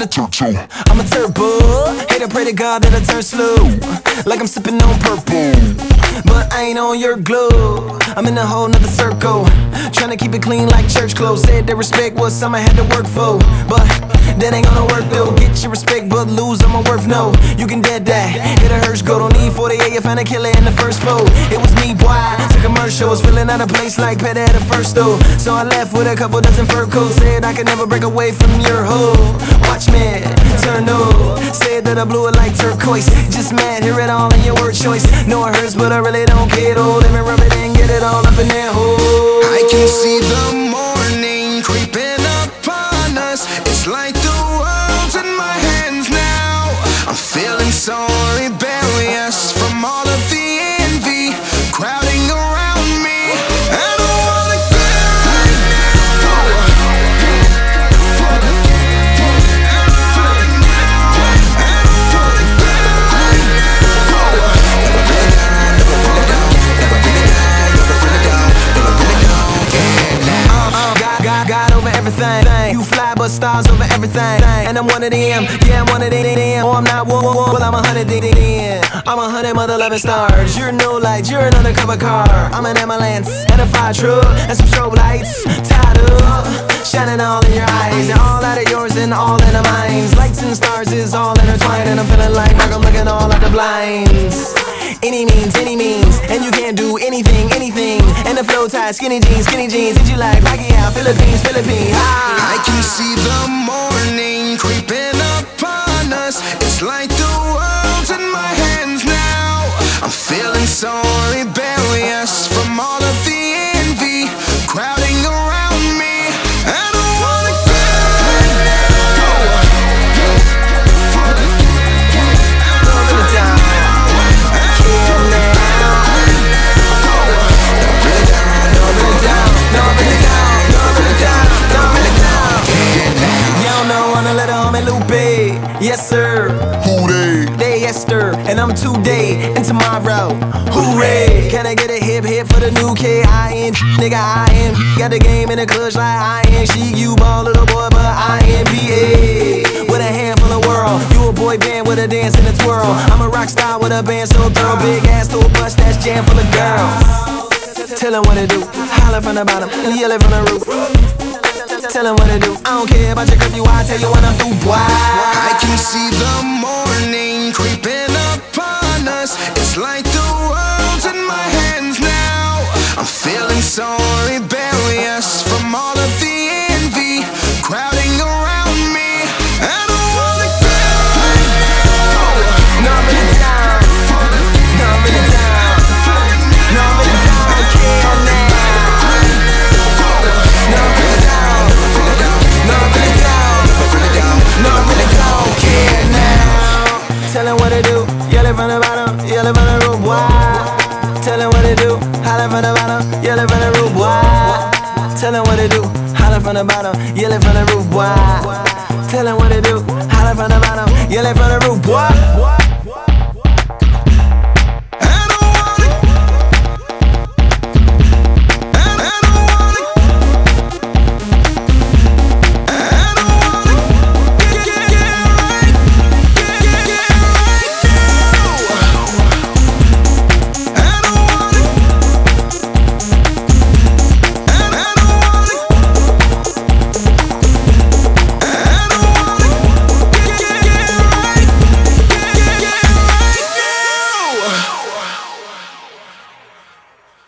too. I'm a turbo. Hate pray to God that I turn slow. Like I'm sipping on purple. But I ain't on your glove. I'm in a whole nother circle. Trying to keep it clean like church clothes. Said that respect was something I had to work for. But that ain't gonna work though. Get your respect, but lose on my worth. No, you can dead that. Hit a Hirsch go. Don't need 48. You found a killer in the first foe. It was me, boy. Commercial. Was feeling out of place like Petty at a first though. So I left with a couple dozen fur coats. Said I could never break away from your hoe. Watch me turn no. Said that I blew it like turquoise. Just mad, hear it all in your word choice. Know it hurts, but I really don't care. Though. Let me rub it in, get it all up in that hole. I can see the God, over everything. You fly, but stars over everything. And I'm one of them. Yeah, I'm one of them. Oh, I'm not one. Well, I'm a hundred. I'm a hundred mother loving stars. You're no light, you're an undercover car. I'm an ambulance and a fire truck and some strobe lights. Tied up, shining all in your eyes. And all out of yours and all in our minds. Lights and stars is all intertwined. And I'm feeling like I'm looking all out the blinds. Any means, any means, and you can't do anything, anything. And the flow tight, skinny jeans, skinny jeans. Did you like Rocky out, Philippines, Philippines? Ah. I can see the morning Yes, sir. Who they? Day Esther, and I'm today and tomorrow. Hooray! Can I get a hip hip for the new K-I-N? Nigga, I am. Got the game in the clutch like I am. She, you ball little boy, but I am BA. With a handful of world. You a boy band with a dance and a twirl. I'm a rock star with a band so thorough. Big ass to a bus that's jam full of girls. Tell them what to do. Holler from the bottom, yell it from the roof. Tell 'em what to do. I don't care about your curfew, I tell you what I'm through. Why? I can see the morning from the roof. Why? Tell 'em what to do. Holler from the bottom. Yell it from the roof. Why? Tell 'em what to do. Holler from the bottom. Yell it from the roof. Why? Tell 'em what to do. Holler from the bottom. Yell it from the roof. Why?